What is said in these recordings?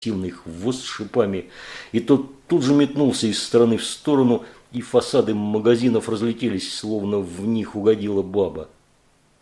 массивный хвост с шипами, и тот тут же метнулся из стороны в сторону, и фасады магазинов разлетелись, словно в них угодила баба.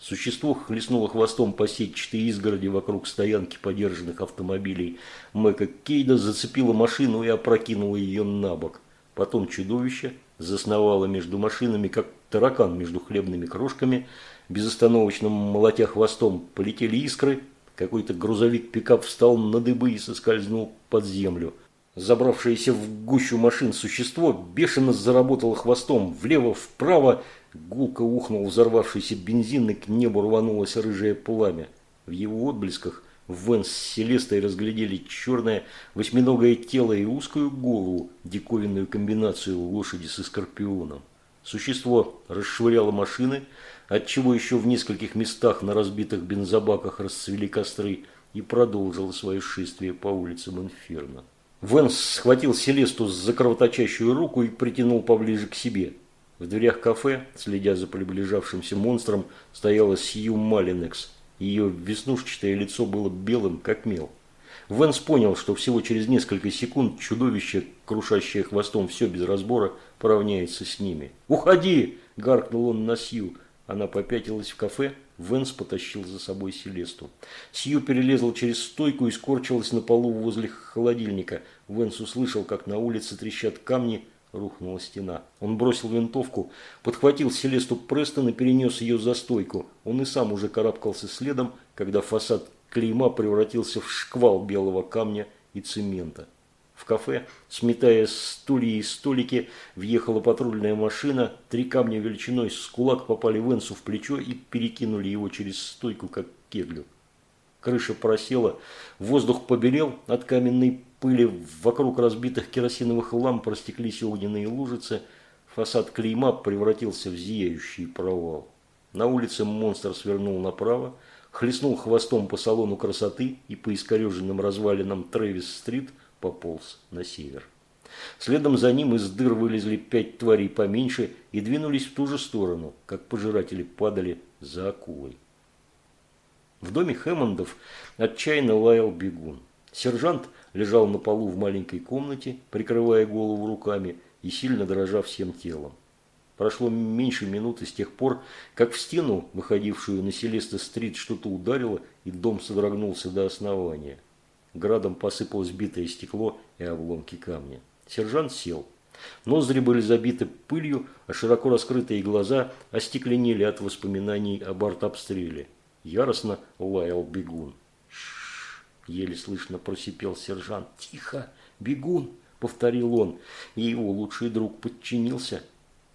Существо хлестнуло хвостом по сетчатой изгороди вокруг стоянки подержанных автомобилей. Мэка Кейда зацепила машину и опрокинула ее на бок. Потом чудовище засновало между машинами, как таракан между хлебными крошками. Безостановочно молотя хвостом полетели искры. Какой-то грузовик-пикап встал на дыбы и соскользнул под землю. Забравшееся в гущу машин существо бешено заработало хвостом влево-вправо, Гулко ухнул взорвавшийся бензин, и к небу рванулось рыжее пламя. В его отблесках Вен с Селестой разглядели черное восьминогое тело и узкую голову, диковинную комбинацию лошади со скорпионом. Существо расшвыряло машины, отчего еще в нескольких местах на разбитых бензобаках расцвели костры и продолжило свое шествие по улицам Инферно. Венс схватил Селесту за кровоточащую руку и притянул поближе к себе – в дверях кафе, следя за приближавшимся монстром, стояла Сью Малинекс. Ее веснушчатое лицо было белым, как мел. Венс понял, что всего через несколько секунд чудовище, крушащее хвостом все без разбора, поравняется с ними. «Уходи!» – гаркнул он на Сью. Она попятилась в кафе, Венс потащил за собой Селесту. Сью перелезла через стойку и скорчилась на полу возле холодильника. Венс услышал, как на улице трещат камни – Рухнула стена. Он бросил винтовку, подхватил Селесту Престон и перенес ее за стойку. Он и сам уже карабкался следом, когда фасад клейма превратился в шквал белого камня и цемента. В кафе, сметая стулья и столики, въехала патрульная машина. Три камня величиной с кулак попали Венсу в плечо и перекинули его через стойку, как кеглю. Крыша просела, воздух побелел от каменной пыли вокруг разбитых керосиновых ламп растеклись огненные лужицы, фасад клейма превратился в зияющий провал. На улице монстр свернул направо, хлестнул хвостом по салону красоты и по искореженным развалинам Трэвис-стрит пополз на север. Следом за ним из дыр вылезли пять тварей поменьше и двинулись в ту же сторону, как пожиратели падали за акулой. В доме Хэммондов отчаянно лаял бегун. Сержант лежал на полу в маленькой комнате, прикрывая голову руками и сильно дрожа всем телом. Прошло меньше минуты с тех пор, как в стену, выходившую на Селеста-стрит, что-то ударило, и дом содрогнулся до основания. Градом посыпалось битое стекло и обломки камня. Сержант сел. Ноздри были забиты пылью, а широко раскрытые глаза остекленели от воспоминаний об артобстреле. Яростно лаял бегун. Еле слышно просипел сержант. «Тихо! Бегун!» – повторил он, и его лучший друг подчинился.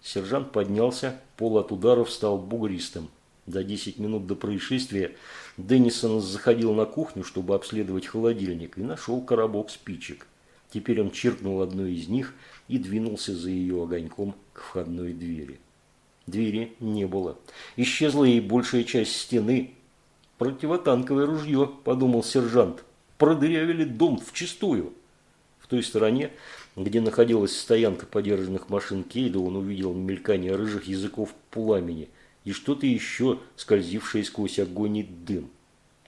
Сержант поднялся, пол от ударов стал бугристым. За десять минут до происшествия Деннисон заходил на кухню, чтобы обследовать холодильник, и нашел коробок спичек. Теперь он чиркнул одну из них и двинулся за ее огоньком к входной двери. Двери не было. Исчезла и большая часть стены, «Противотанковое ружье», – подумал сержант. «Продырявили дом вчистую». В той стороне, где находилась стоянка подержанных машин Кейда, он увидел мелькание рыжих языков пламени и что-то еще, скользившее сквозь огонь и дым.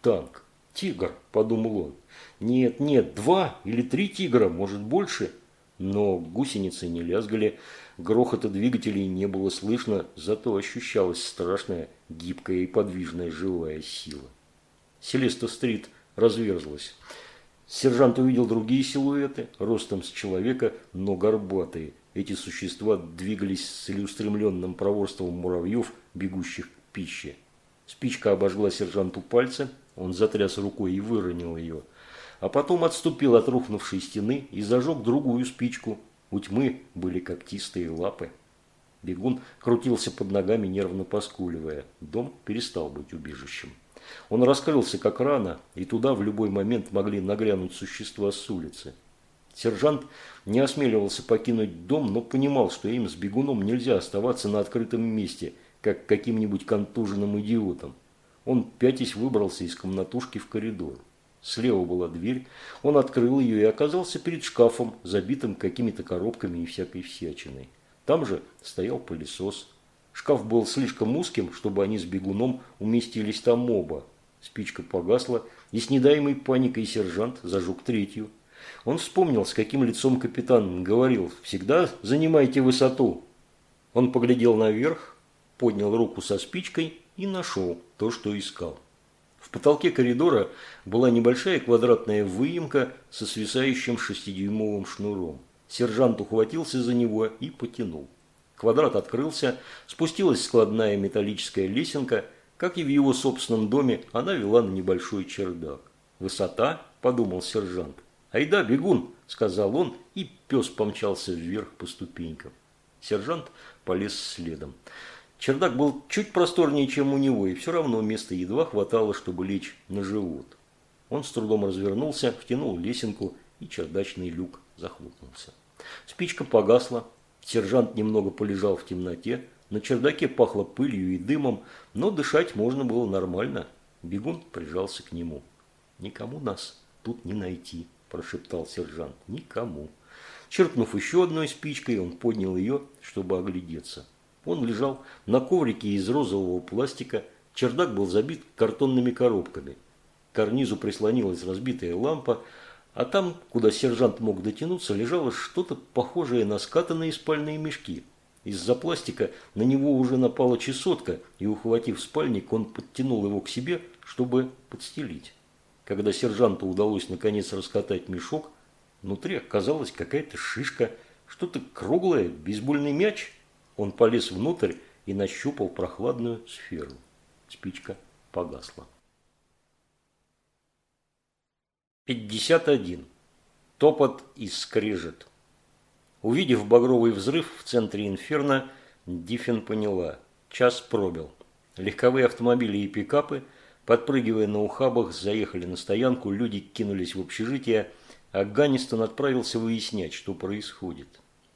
«Танк! Тигр!» – подумал он. «Нет, нет, два или три тигра, может больше». Но гусеницы не лязгали, грохота двигателей не было слышно, зато ощущалась страшная, гибкая и подвижная живая сила. Селеста-стрит разверзлась. Сержант увидел другие силуэты, ростом с человека, но горбатые. Эти существа двигались с целеустремленным проворством муравьев, бегущих к пище. Спичка обожгла сержанту пальцы, он затряс рукой и выронил ее – а потом отступил от рухнувшей стены и зажег другую спичку. У тьмы были когтистые лапы. Бегун крутился под ногами, нервно поскуливая. Дом перестал быть убежищем. Он раскрылся как рано, и туда в любой момент могли нагрянуть существа с улицы. Сержант не осмеливался покинуть дом, но понимал, что им с бегуном нельзя оставаться на открытом месте, как каким-нибудь контуженным идиотом. Он пятясь выбрался из комнатушки в коридор. Слева была дверь, он открыл ее и оказался перед шкафом, забитым какими-то коробками и всякой всячиной. Там же стоял пылесос. Шкаф был слишком узким, чтобы они с бегуном уместились там оба. Спичка погасла, и с недаемой паникой сержант зажег третью. Он вспомнил, с каким лицом капитан говорил «Всегда занимайте высоту». Он поглядел наверх, поднял руку со спичкой и нашел то, что искал. В потолке коридора была небольшая квадратная выемка со свисающим шестидюймовым шнуром. Сержант ухватился за него и потянул. Квадрат открылся, спустилась складная металлическая лесенка, как и в его собственном доме, она вела на небольшой чердак. «Высота?» – подумал сержант. «Айда, бегун!» – сказал он, и пес помчался вверх по ступенькам. Сержант полез следом. Чердак был чуть просторнее, чем у него, и все равно места едва хватало, чтобы лечь на живот. Он с трудом развернулся, втянул лесенку, и чердачный люк захлопнулся. Спичка погасла, Сержант немного полежал в темноте. На чердаке пахло пылью и дымом, но дышать можно было нормально. Бегун прижался к нему. «Никому нас тут не найти», – прошептал сержант. «Никому». Черкнув еще одной спичкой, он поднял ее, чтобы оглядеться. Он лежал на коврике из розового пластика. Чердак был забит картонными коробками. К карнизу прислонилась разбитая лампа, а там, куда сержант мог дотянуться, лежало что-то похожее на скатанные спальные мешки. Из-за пластика на него уже напала чесотка, и, ухватив спальник, он подтянул его к себе, чтобы подстелить. Когда сержанту удалось наконец раскатать мешок, внутри оказалась какая-то шишка, что-то круглое, бейсбольный мяч. Он полез внутрь и нащупал прохладную сферу. Спичка погасла. 51. Топот и скрежет. Увидев багровый взрыв в центре инферно, Диффин поняла. Час пробил. Легковые автомобили и пикапы, подпрыгивая на ухабах, заехали на стоянку, люди кинулись в общежитие, а Ганнистон отправился выяснять, что происходит.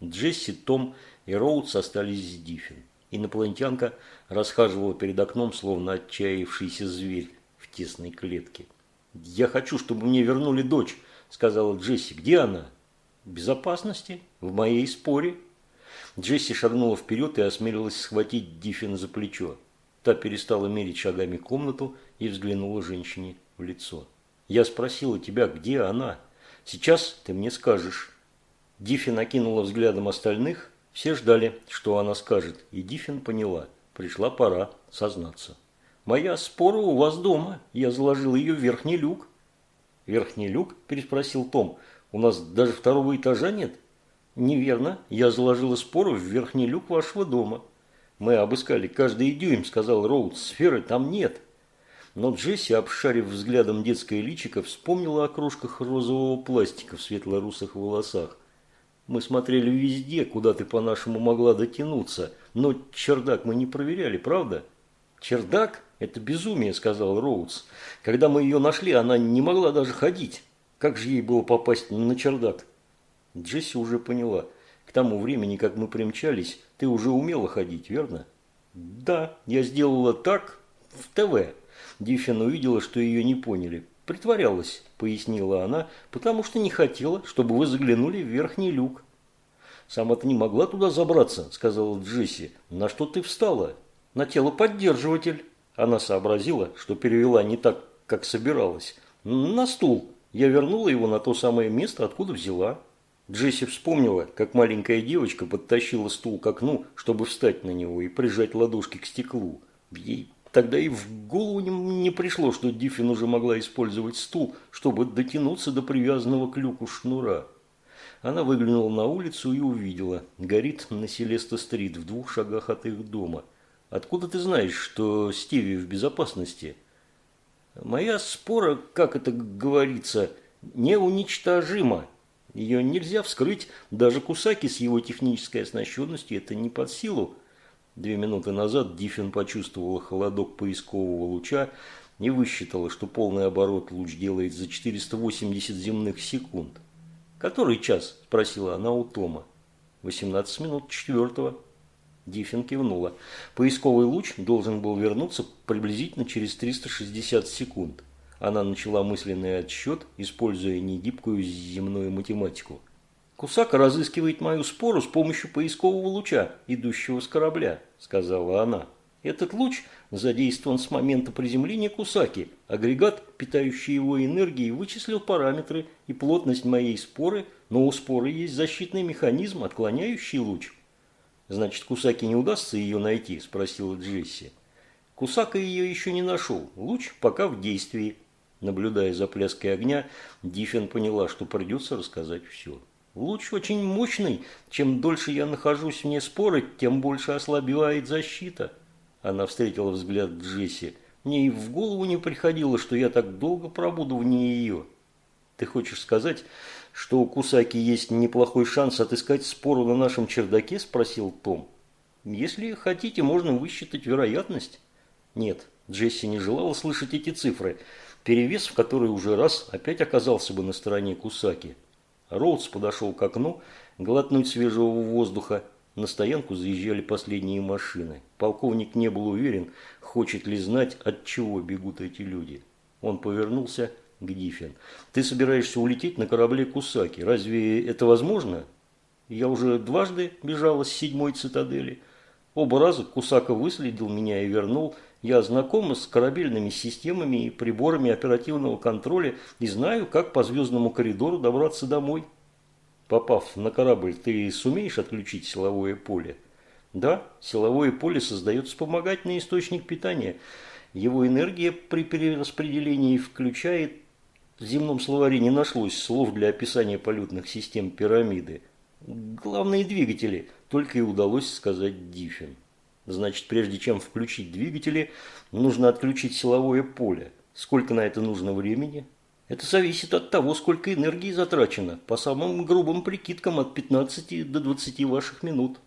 Джесси, Том и Роудс остались с Диффин. Инопланетянка расхаживала перед окном, словно отчаявшийся зверь в тесной клетке. «Я хочу, чтобы мне вернули дочь», – сказала Джесси. «Где она?» «В безопасности. В моей споре». Джесси шагнула вперед и осмелилась схватить Диффин за плечо. Та перестала мерить шагами комнату и взглянула женщине в лицо. «Я спросила тебя, где она? Сейчас ты мне скажешь». Диффин накинула взглядом остальных. Все ждали, что она скажет, и Диффин поняла. Пришла пора сознаться. «Моя спора у вас дома. Я заложил ее в верхний люк». «Верхний люк?» – переспросил Том. «У нас даже второго этажа нет?» «Неверно. Я заложила спору в верхний люк вашего дома». «Мы обыскали каждый дюйм», – сказал Роуд. «Сферы там нет». Но Джесси, обшарив взглядом детское личико, вспомнила о крошках розового пластика в светло-русых волосах. «Мы смотрели везде, куда ты, по-нашему, могла дотянуться, но чердак мы не проверяли, правда?» «Чердак?» «Это безумие», – сказал Роудс. «Когда мы ее нашли, она не могла даже ходить. Как же ей было попасть на чердак?» Джесси уже поняла. «К тому времени, как мы примчались, ты уже умела ходить, верно?» «Да, я сделала так в ТВ». Диффин увидела, что ее не поняли. «Притворялась», – пояснила она, – «потому что не хотела, чтобы вы заглянули в верхний люк». «Сама ты не могла туда забраться», – сказала Джесси. «На что ты встала?» «На телоподдерживатель». Она сообразила, что перевела не так, как собиралась. На стул. Я вернула его на то самое место, откуда взяла. Джесси вспомнила, как маленькая девочка подтащила стул к окну, чтобы встать на него и прижать ладошки к стеклу. Ей тогда и в голову не пришло, что Диффин уже могла использовать стул, чтобы дотянуться до привязанного к люку шнура. Она выглянула на улицу и увидела. Горит на Селеста-стрит в двух шагах от их дома – Откуда ты знаешь, что Стиви в безопасности? Моя спора, как это говорится, неуничтожима. Ее нельзя вскрыть, даже Кусаки с его технической оснащенностью это не под силу. Две минуты назад Диффин почувствовала холодок поискового луча и высчитала, что полный оборот луч делает за 480 земных секунд. «Который час?» – спросила она у Тома. «18 минут четвертого». Диффин кивнула. Поисковый луч должен был вернуться приблизительно через 360 секунд. Она начала мысленный отсчет, используя негибкую земную математику. «Кусака разыскивает мою спору с помощью поискового луча, идущего с корабля», – сказала она. Этот луч задействован с момента приземления Кусаки. Агрегат, питающий его энергией, вычислил параметры и плотность моей споры, но у споры есть защитный механизм, отклоняющий луч. «Значит, Кусаки не удастся ее найти?» – спросила Джесси. Кусака ее еще не нашел. Луч пока в действии. Наблюдая за пляской огня, Диффин поняла, что придется рассказать все. Луч очень мощный. Чем дольше я нахожусь вне споры, тем больше ослабевает защита. Она встретила взгляд Джесси. Мне и в голову не приходило, что я так долго пробуду вне ее. Ты хочешь сказать, что у Кусаки есть неплохой шанс отыскать спору на нашем чердаке? Спросил Том. Если хотите, можно высчитать вероятность. Нет, Джесси не желала слышать эти цифры. Перевес, в который уже раз опять оказался бы на стороне Кусаки. Роудс подошел к окну, глотнуть свежего воздуха. На стоянку заезжали последние машины. Полковник не был уверен, хочет ли знать, от чего бегут эти люди. Он повернулся к Диффин. «Ты собираешься улететь на корабле Кусаки. Разве это возможно?» «Я уже дважды бежала с седьмой цитадели. Оба раза Кусака выследил меня и вернул. Я знакома с корабельными системами и приборами оперативного контроля и знаю, как по звездному коридору добраться домой. Попав на корабль, ты сумеешь отключить силовое поле? Да, силовое поле создает вспомогательный источник питания. Его энергия при перераспределении включает... В земном словаре не нашлось слов для описания полетных систем пирамиды. Главные двигатели, только и удалось сказать Диффин. Значит, прежде чем включить двигатели, нужно отключить силовое поле. Сколько на это нужно времени? Это зависит от того, сколько энергии затрачено. По самым грубым прикидкам от 15 до 20 ваших минут.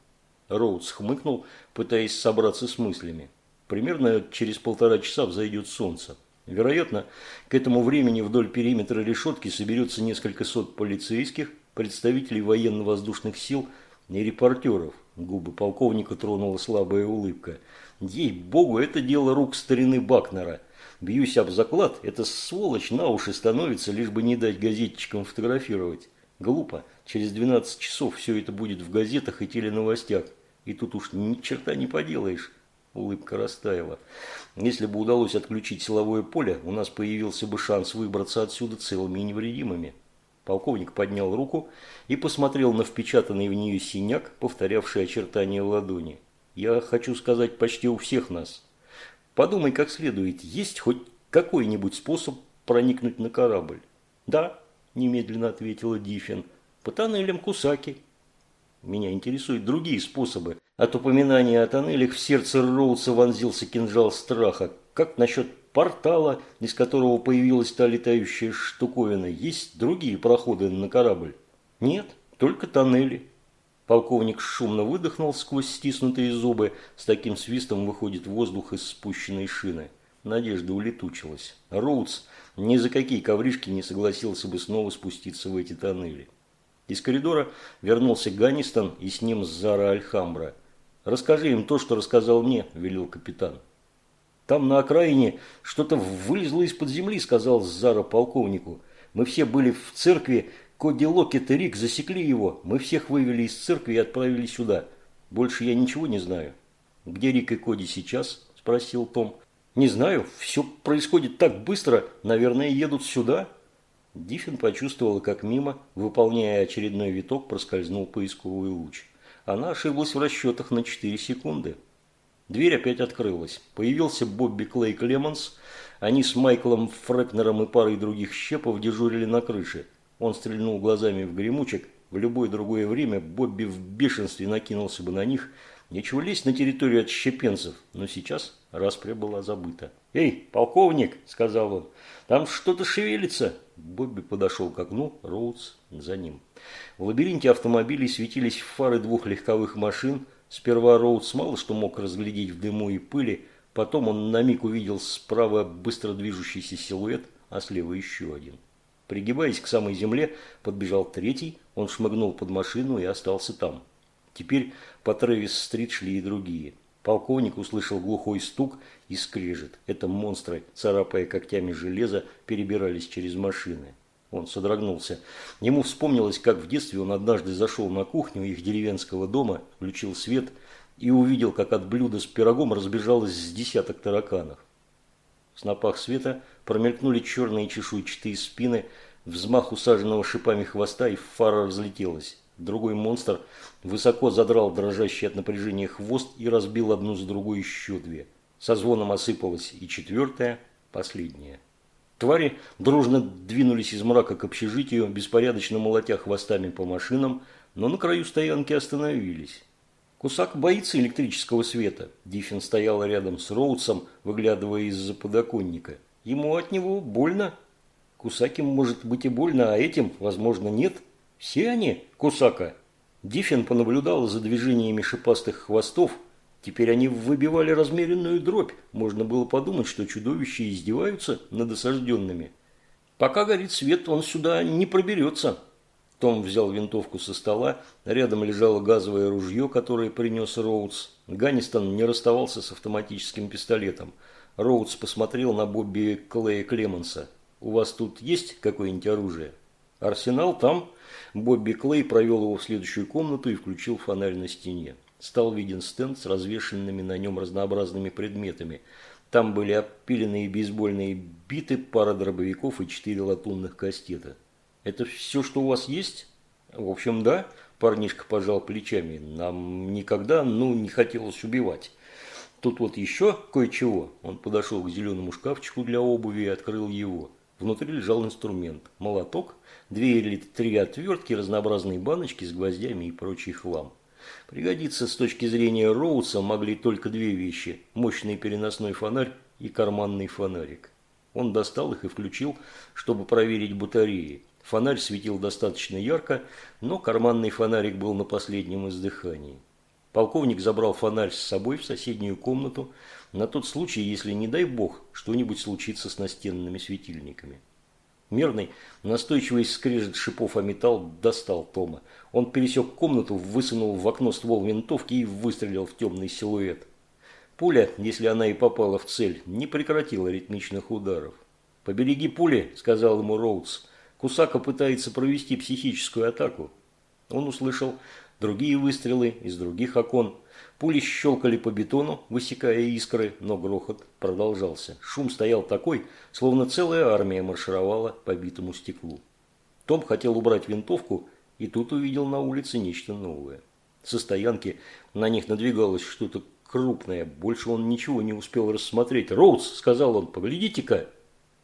Роудс хмыкнул, пытаясь собраться с мыслями. Примерно через полтора часа взойдет солнце. Вероятно, к этому времени вдоль периметра решетки соберется несколько сот полицейских, представителей военно-воздушных сил и репортеров. Губы полковника тронула слабая улыбка. Ей-богу, это дело рук старины Бакнера. Бьюсь об заклад, эта сволочь на уши становится, лишь бы не дать газетчикам фотографировать. Глупо. Через 12 часов все это будет в газетах и теленовостях. И тут уж ни черта не поделаешь. Улыбка растаяла. Если бы удалось отключить силовое поле, у нас появился бы шанс выбраться отсюда целыми и невредимыми. Полковник поднял руку и посмотрел на впечатанный в нее синяк, повторявший очертания ладони. «Я хочу сказать почти у всех нас. Подумай как следует, есть хоть какой-нибудь способ проникнуть на корабль?» «Да», – немедленно ответила Диффин, – «по тоннелям Кусаки». «Меня интересуют другие способы. От упоминания о тоннелях в сердце Роудса вонзился кинжал страха. Как насчет портала, из которого появилась та летающая штуковина, есть другие проходы на корабль? Нет, только тоннели. Полковник шумно выдохнул сквозь стиснутые зубы. С таким свистом выходит воздух из спущенной шины. Надежда улетучилась. Роудс ни за какие ковришки не согласился бы снова спуститься в эти тоннели. Из коридора вернулся Ганнистон и с ним Зара Альхамбра. «Расскажи им то, что рассказал мне», – велел капитан. Там на окраине что-то вылезло из-под земли, сказал Зара полковнику. Мы все были в церкви, Коди Локет и Рик засекли его. Мы всех вывели из церкви и отправили сюда. Больше я ничего не знаю. Где Рик и Коди сейчас? Спросил Том. Не знаю, все происходит так быстро, наверное, едут сюда. Диффин почувствовала, как мимо, выполняя очередной виток, проскользнул поисковый луч. Она ошиблась в расчетах на 4 секунды. Дверь опять открылась. Появился Бобби Клей Клеманс. Они с Майклом Фрекнером и парой других щепов дежурили на крыше. Он стрельнул глазами в гремучек. В любое другое время Бобби в бешенстве накинулся бы на них. Нечего лезть на территорию отщепенцев. Но сейчас распря была забыта. «Эй, полковник!» – сказал он. «Там что-то шевелится!» Бобби подошел к окну, Роудс за ним. В лабиринте автомобилей светились фары двух легковых машин – Сперва Роудс мало что мог разглядеть в дыму и пыли, потом он на миг увидел справа быстро движущийся силуэт, а слева еще один. Пригибаясь к самой земле, подбежал третий, он шмыгнул под машину и остался там. Теперь по Трэвис-стрит шли и другие. Полковник услышал глухой стук и скрежет. Это монстры, царапая когтями железа, перебирались через машины. Он содрогнулся. Ему вспомнилось, как в детстве он однажды зашел на кухню их деревенского дома, включил свет и увидел, как от блюда с пирогом разбежалось с десяток тараканов. В снопах света промелькнули черные чешуйчатые спины, взмах усаженного шипами хвоста, и фара разлетелась. Другой монстр высоко задрал дрожащий от напряжения хвост и разбил одну за другой еще две. Со звоном осыпалась и четвертая, последняя. Твари дружно двинулись из мрака к общежитию, беспорядочно молотя хвостами по машинам, но на краю стоянки остановились. Кусак боится электрического света. Диффин стоял рядом с Роудсом, выглядывая из-за подоконника. Ему от него больно. Кусаким может быть и больно, а этим, возможно, нет. Все они Кусака. Диффин понаблюдал за движениями шипастых хвостов. Теперь они выбивали размеренную дробь. Можно было подумать, что чудовища издеваются над осажденными. Пока горит свет, он сюда не проберется. Том взял винтовку со стола, рядом лежало газовое ружье, которое принес Роудс. Ганнистон не расставался с автоматическим пистолетом. Роудс посмотрел на Бобби Клея Клеменса. «У вас тут есть какое-нибудь оружие?» «Арсенал там». Бобби Клей провел его в следующую комнату и включил фонарь на стене. Стал виден стенд с развешенными на нем разнообразными предметами. Там были опиленные бейсбольные биты, пара дробовиков и четыре латунных кастета. Это все, что у вас есть? В общем, да. Парнишка пожал плечами. Нам никогда, ну, не хотелось убивать. Тут вот еще кое-чего. Он подошел к зеленому шкафчику для обуви и открыл его. Внутри лежал инструмент. Молоток, две или три отвертки, разнообразные баночки с гвоздями и прочий хлам. Пригодиться с точки зрения Роудса могли только две вещи – мощный переносной фонарь и карманный фонарик. Он достал их и включил, чтобы проверить батареи. Фонарь светил достаточно ярко, но карманный фонарик был на последнем издыхании. Полковник забрал фонарь с собой в соседнюю комнату на тот случай, если, не дай бог, что-нибудь случится с настенными светильниками. Мерный, настойчивый скрежет шипов о металл достал Тома. Он пересек комнату, высунул в окно ствол винтовки и выстрелил в темный силуэт. Пуля, если она и попала в цель, не прекратила ритмичных ударов. «Побереги пули», – сказал ему Роудс, – Кусака пытается провести психическую атаку. Он услышал другие выстрелы из других окон. Пули щелкали по бетону, высекая искры, но грохот продолжался. Шум стоял такой, словно целая армия маршировала по битому стеклу. Том хотел убрать винтовку, и тут увидел на улице нечто новое. Со стоянки на них надвигалось что-то крупное. Больше он ничего не успел рассмотреть. «Роудс!» – сказал он. «Поглядите-ка!»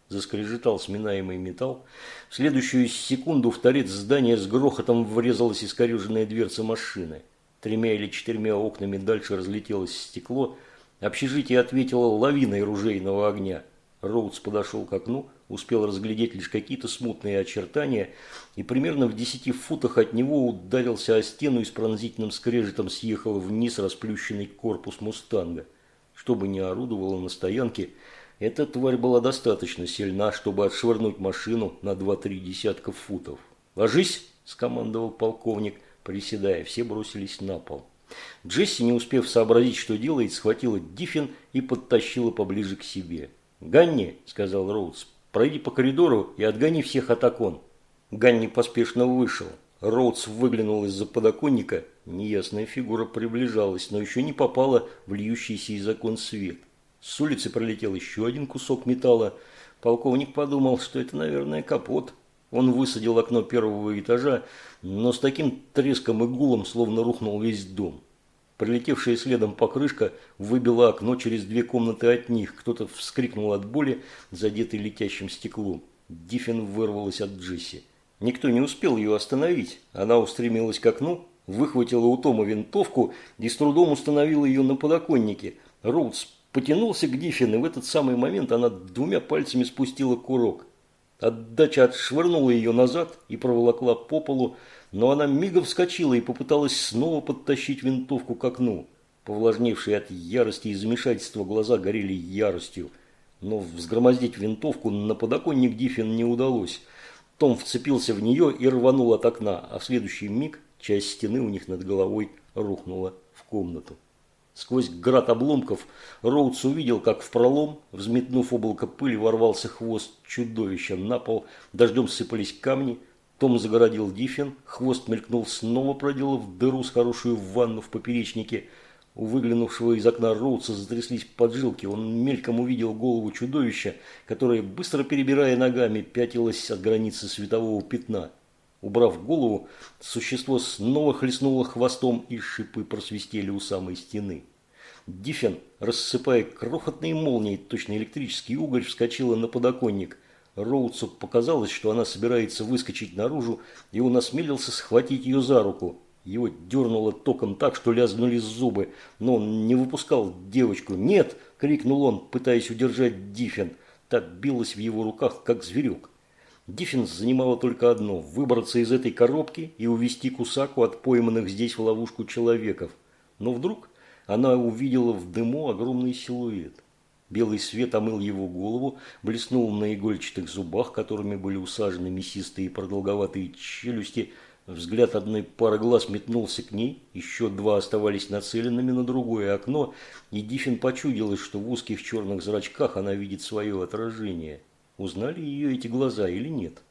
Заскрежетал сминаемый металл. В следующую секунду в торец здания с грохотом врезалась искореженная дверца машины. Тремя или четырьмя окнами дальше разлетелось стекло. Общежитие ответило лавиной ружейного огня. Роудс подошел к окну, успел разглядеть лишь какие-то смутные очертания и примерно в десяти футах от него ударился о стену и с пронзительным скрежетом съехал вниз расплющенный корпус «Мустанга». Чтобы не орудовало на стоянке, эта тварь была достаточно сильна, чтобы отшвырнуть машину на два-три десятка футов. «Ложись!» – скомандовал полковник, приседая. Все бросились на пол. Джесси, не успев сообразить, что делает, схватила Диффин и подтащила поближе к себе. «Ганни!» – сказал Роудс. «Пройди по коридору и отгони всех от окон». Ганни поспешно вышел. Роудс выглянул из-за подоконника. Неясная фигура приближалась, но еще не попала в льющийся из окон свет. С улицы пролетел еще один кусок металла. Полковник подумал, что это, наверное, капот. Он высадил окно первого этажа, но с таким треском и гулом словно рухнул весь дом. Прилетевшая следом покрышка выбила окно через две комнаты от них. Кто-то вскрикнул от боли, задетый летящим стеклом. Диффин вырвалась от Джесси. Никто не успел ее остановить. Она устремилась к окну, выхватила у Тома винтовку и с трудом установила ее на подоконнике. Роудс потянулся к Диффин, и в этот самый момент она двумя пальцами спустила курок. Отдача отшвырнула ее назад и проволокла по полу, но она мигом вскочила и попыталась снова подтащить винтовку к окну. Повлажневшие от ярости и замешательства глаза горели яростью. Но взгромоздить винтовку на подоконник Диффин не удалось. Том вцепился в нее и рванул от окна, а в следующий миг часть стены у них над головой рухнула в комнату. Сквозь град обломков Роудс увидел, как в пролом, взметнув облако пыли, ворвался хвост чудовища. На пол дождем сыпались камни. Том загородил Диффин, хвост мелькнул снова, проделав дыру с хорошую ванну в поперечнике. У выглянувшего из окна Роудса затряслись поджилки. Он мельком увидел голову чудовища, которое, быстро перебирая ногами, пятилось от границы светового пятна. Убрав голову, существо снова хлестнуло хвостом, и шипы просвистели у самой стены. Диффен, рассыпая крохотные молнии, точно электрический уголь, вскочила на подоконник. Роудсу показалось, что она собирается выскочить наружу, и он осмелился схватить ее за руку. Его дернуло током так, что лязгнули зубы, но он не выпускал девочку. «Нет!» – крикнул он, пытаясь удержать Диффен. Так билась в его руках, как зверек. Диффин занимало только одно – выбраться из этой коробки и увести Кусаку от пойманных здесь в ловушку человеков. Но вдруг она увидела в дыму огромный силуэт. Белый свет омыл его голову, блеснул на игольчатых зубах, которыми были усажены мясистые продолговатые челюсти. Взгляд одной пары глаз метнулся к ней, еще два оставались нацеленными на другое окно, и Диффин почудилось, что в узких черных зрачках она видит свое отражение – Узнали ее эти глаза или нет?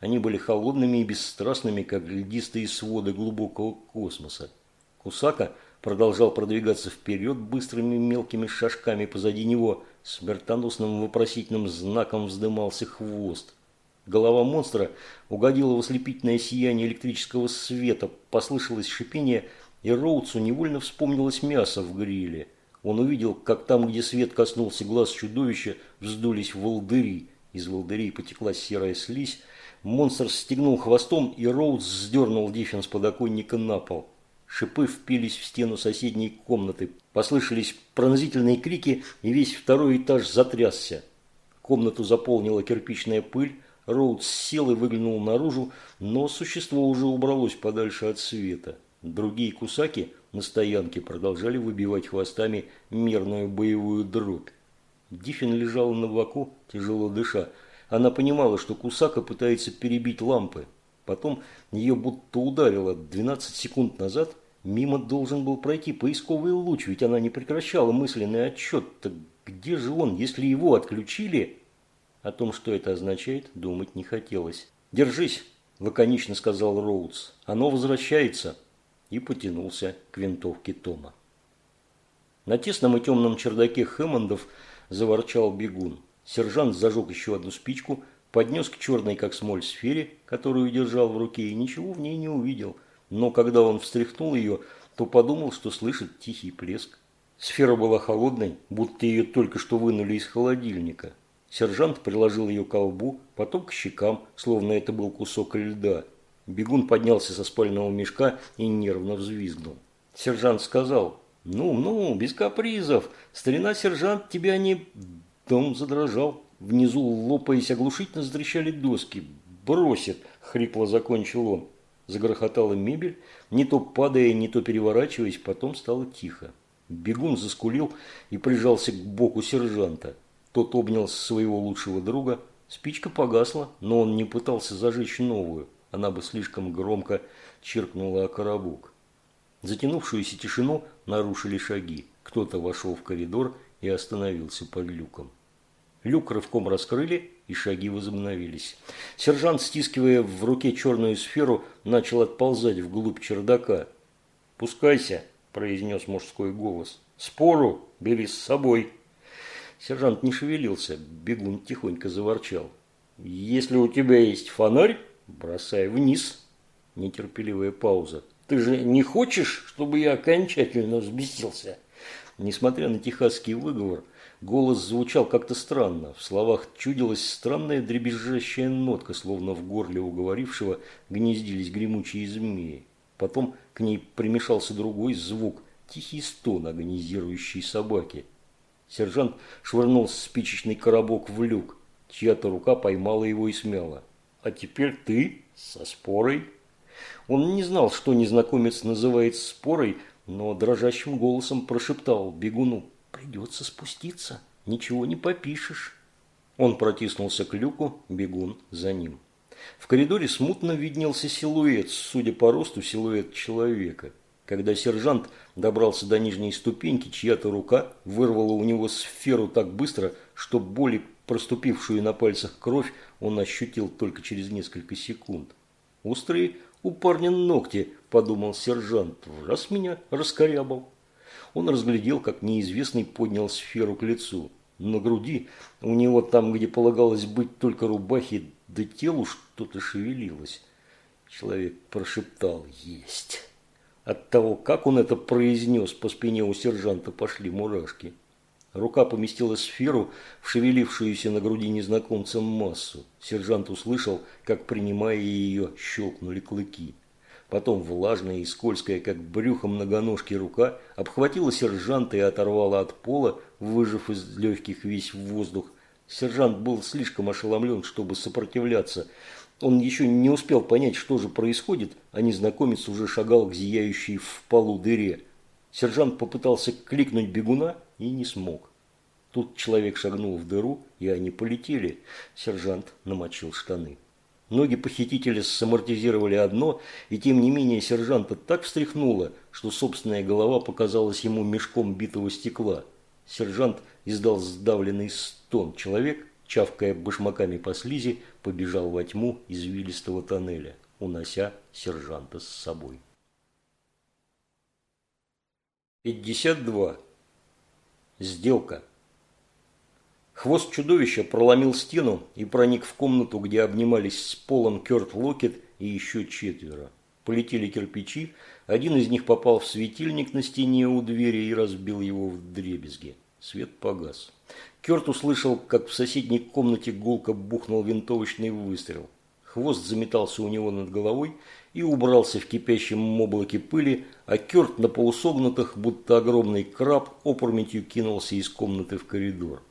Они были холодными и бесстрастными, как льдистые своды глубокого космоса. Кусака продолжал продвигаться вперед быстрыми мелкими шажками позади него. Смертоносным вопросительным знаком вздымался хвост. Голова монстра угодила в ослепительное сияние электрического света, послышалось шипение, и Роудсу невольно вспомнилось мясо в гриле. Он увидел, как там, где свет коснулся глаз чудовища, вздулись волдыри – из волдырей потекла серая слизь. Монстр стегнул хвостом, и Роудс сдернул Диффин с подоконника на пол. Шипы впились в стену соседней комнаты. Послышались пронзительные крики, и весь второй этаж затрясся. Комнату заполнила кирпичная пыль. Роудс сел и выглянул наружу, но существо уже убралось подальше от света. Другие кусаки на стоянке продолжали выбивать хвостами мерную боевую дробь. Диффин лежал на боку, тяжело дыша. Она понимала, что Кусака пытается перебить лампы. Потом ее будто ударило 12 секунд назад. Мимо должен был пройти поисковый луч, ведь она не прекращала мысленный отчет. Так где же он, если его отключили? О том, что это означает, думать не хотелось. «Держись!» – лаконично сказал Роудс. «Оно возвращается!» И потянулся к винтовке Тома. На тесном и темном чердаке Хэммондов – заворчал бегун. Сержант зажег еще одну спичку, поднес к черной, как смоль, сфере, которую держал в руке, и ничего в ней не увидел. Но когда он встряхнул ее, то подумал, что слышит тихий плеск. Сфера была холодной, будто ее только что вынули из холодильника. Сержант приложил ее к колбу, потом к щекам, словно это был кусок льда. Бегун поднялся со спального мешка и нервно взвизгнул. Сержант сказал, «Ну, ну, без капризов. Старина сержант, тебя не...» Дом задрожал. Внизу, лопаясь, оглушительно затрещали доски. «Бросит!» – хрипло закончил он. Загрохотала мебель, не то падая, не то переворачиваясь, потом стало тихо. Бегун заскулил и прижался к боку сержанта. Тот обнял своего лучшего друга. Спичка погасла, но он не пытался зажечь новую. Она бы слишком громко чиркнула о коробок. Затянувшуюся тишину нарушили шаги. Кто-то вошел в коридор и остановился под люком. Люк рывком раскрыли, и шаги возобновились. Сержант, стискивая в руке черную сферу, начал отползать вглубь чердака. «Пускайся», – произнес мужской голос. «Спору бери с собой». Сержант не шевелился, бегун тихонько заворчал. «Если у тебя есть фонарь, бросай вниз». Нетерпеливая пауза. Ты же не хочешь, чтобы я окончательно взбесился?» Несмотря на техасский выговор, голос звучал как-то странно. В словах чудилась странная дребезжащая нотка, словно в горле уговорившего гнездились гремучие змеи. Потом к ней примешался другой звук – тихий стон агонизирующей собаки. Сержант швырнул спичечный коробок в люк. Чья-то рука поймала его и смяла. «А теперь ты со спорой». Он не знал, что незнакомец называет спорой, но дрожащим голосом прошептал бегуну «Придется спуститься, ничего не попишешь». Он протиснулся к люку, бегун за ним. В коридоре смутно виднелся силуэт, судя по росту, силуэт человека. Когда сержант добрался до нижней ступеньки, чья-то рука вырвала у него сферу так быстро, что боли, проступившую на пальцах кровь, он ощутил только через несколько секунд. Острые у парня ногти, подумал сержант, раз меня раскорябал. он разглядел, как неизвестный поднял сферу к лицу. На груди, у него там, где полагалось быть только рубахи, да телу что-то шевелилось. Человек прошептал «Есть». От того, как он это произнес, по спине у сержанта пошли мурашки. Рука поместила сферу в шевелившуюся на груди незнакомца массу. Сержант услышал, как, принимая ее, щелкнули клыки. Потом влажная и скользкая, как брюхо многоножки рука, обхватила сержанта и оторвала от пола, выжив из легких весь воздух. Сержант был слишком ошеломлен, чтобы сопротивляться. Он еще не успел понять, что же происходит, а незнакомец уже шагал к зияющей в полу дыре. Сержант попытался кликнуть бегуна и не смог. Тут человек шагнул в дыру, и они полетели. Сержант намочил штаны. Ноги похитителя самортизировали одно, и тем не менее сержанта так встряхнуло, что собственная голова показалась ему мешком битого стекла. Сержант издал сдавленный стон. Человек, чавкая башмаками по слизи, побежал во тьму извилистого тоннеля, унося сержанта с собой. 52. Сделка. Хвост чудовища проломил стену и проник в комнату, где обнимались с полом Кёрт Локет и еще четверо. Полетели кирпичи, один из них попал в светильник на стене у двери и разбил его в дребезги. Свет погас. Кёрт услышал, как в соседней комнате гулко бухнул винтовочный выстрел. Хвост заметался у него над головой и убрался в кипящем облаке пыли, а Кёрт на полусогнутых, будто огромный краб, опрометью кинулся из комнаты в коридор.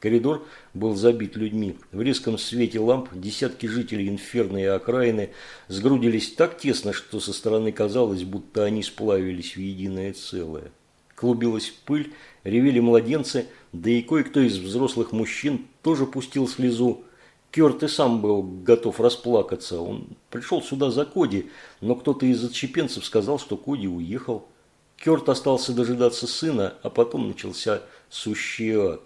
Коридор был забит людьми. В резком свете ламп десятки жителей инферно окраины сгрудились так тесно, что со стороны казалось, будто они сплавились в единое целое. Клубилась пыль, ревели младенцы – да и кое-кто из взрослых мужчин тоже пустил слезу. Керт и сам был готов расплакаться. Он пришел сюда за Коди, но кто-то из отщепенцев сказал, что Коди уехал. Керт остался дожидаться сына, а потом начался сущий ад.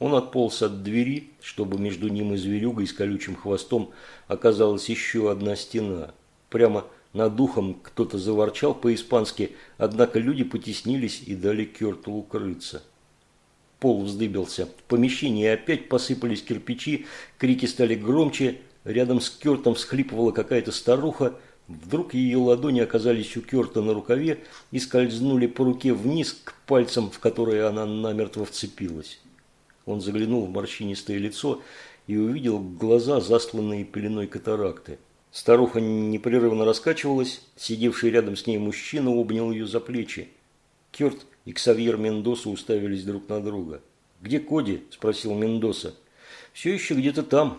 Он отполз от двери, чтобы между ним и зверюгой с колючим хвостом оказалась еще одна стена. Прямо над духом кто-то заворчал по-испански, однако люди потеснились и дали Керту укрыться. Пол вздыбился. В помещении опять посыпались кирпичи, крики стали громче. Рядом с Кертом всхлипывала какая-то старуха. Вдруг ее ладони оказались у Керта на рукаве и скользнули по руке вниз к пальцам, в которые она намертво вцепилась. Он заглянул в морщинистое лицо и увидел глаза, засланные пеленой катаракты. Старуха непрерывно раскачивалась, сидевший рядом с ней мужчина обнял ее за плечи. Керт и Ксавьер Мендоса уставились друг на друга. «Где Коди?» – спросил Мендоса. «Все еще где-то там».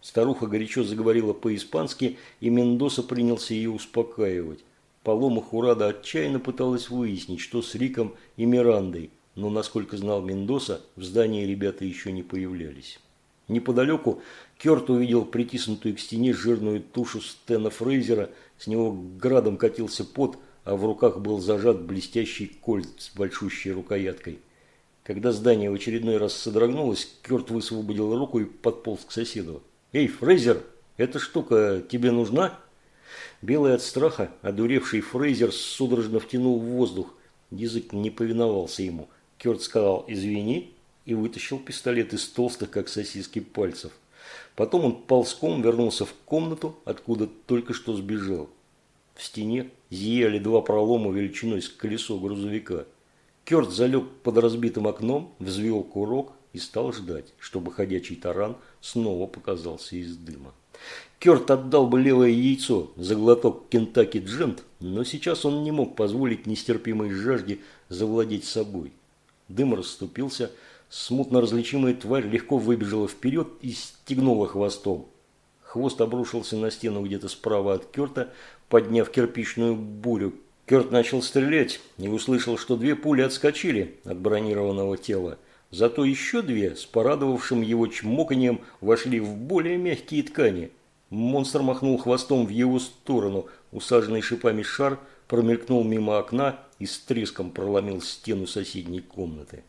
Старуха горячо заговорила по-испански, и Мендоса принялся ее успокаивать. Палома Хурада отчаянно пыталась выяснить, что с Риком и Мирандой, но, насколько знал Мендоса, в здании ребята еще не появлялись. Неподалеку Керт увидел притиснутую к стене жирную тушу Стена Фрейзера, с него градом катился пот – а в руках был зажат блестящий кольт с большущей рукояткой. Когда здание в очередной раз содрогнулось, Кёрт высвободил руку и подполз к соседу. «Эй, Фрейзер, эта штука тебе нужна?» Белый от страха, одуревший Фрейзер судорожно втянул в воздух. Язык не повиновался ему. Кёрт сказал «извини» и вытащил пистолет из толстых, как сосиски, пальцев. Потом он ползком вернулся в комнату, откуда только что сбежал. В стене зияли два пролома величиной с колесо грузовика. Керт залег под разбитым окном, взвел курок и стал ждать, чтобы ходячий таран снова показался из дыма. Керт отдал бы левое яйцо за глоток Кентаки Джент, но сейчас он не мог позволить нестерпимой жажде завладеть собой. Дым расступился, смутно различимая тварь легко выбежала вперед и стегнула хвостом. Хвост обрушился на стену где-то справа от Керта, подняв кирпичную бурю. Керт начал стрелять и услышал, что две пули отскочили от бронированного тела. Зато еще две, с порадовавшим его чмоканием, вошли в более мягкие ткани. Монстр махнул хвостом в его сторону. Усаженный шипами шар промелькнул мимо окна и с треском проломил стену соседней комнаты.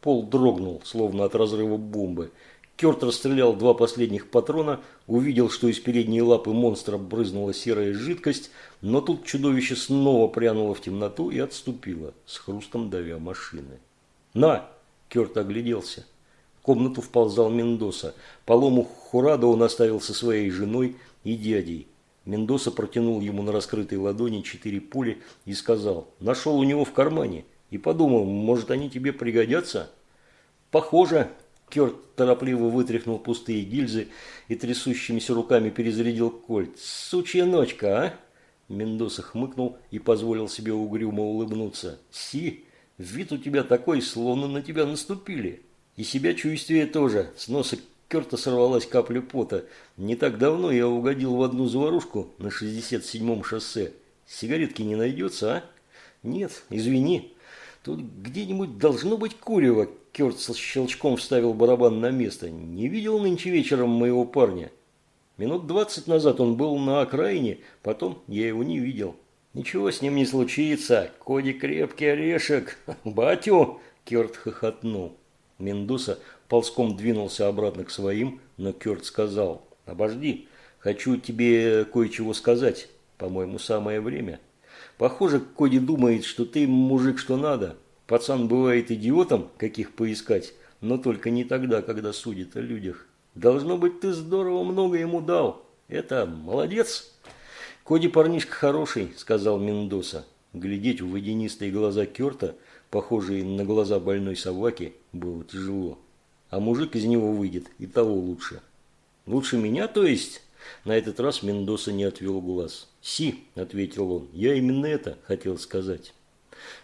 Пол дрогнул, словно от разрыва бомбы. Керт расстрелял два последних патрона, увидел, что из передней лапы монстра брызнула серая жидкость, но тут чудовище снова прянуло в темноту и отступило, с хрустом давя машины. «На!» – Керт огляделся. В комнату вползал Мендоса. Полому Хурадо он оставил со своей женой и дядей. Мендоса протянул ему на раскрытой ладони четыре пули и сказал, «Нашел у него в кармане и подумал, может, они тебе пригодятся?» «Похоже», Керт торопливо вытряхнул пустые гильзы и трясущимися руками перезарядил кольт. «Сучья ночка, а?» Мендоса хмыкнул и позволил себе угрюмо улыбнуться. «Си, вид у тебя такой, словно на тебя наступили. И себя чувствие тоже. С носа Керта сорвалась капля пота. Не так давно я угодил в одну заварушку на 67-м шоссе. Сигаретки не найдется, а? Нет, извини. Тут где-нибудь должно быть курево. Керт с щелчком вставил барабан на место. Не видел нынче вечером моего парня. Минут двадцать назад он был на окраине, потом я его не видел. Ничего с ним не случится. Коди крепкий орешек. Батю! Керт хохотнул. Мендуса ползком двинулся обратно к своим, но Керт сказал, «Обожди, хочу тебе кое-чего сказать. По-моему, самое время». Похоже, Коди думает, что ты мужик что надо. Пацан бывает идиотом, каких поискать, но только не тогда, когда судит о людях. Должно быть, ты здорово много ему дал. Это молодец. Коди парнишка хороший, сказал Мендоса. Глядеть в водянистые глаза Керта, похожие на глаза больной собаки, было тяжело. А мужик из него выйдет, и того лучше. Лучше меня, то есть? На этот раз Мендоса не отвел глаз. «Си», – ответил он, – «я именно это хотел сказать».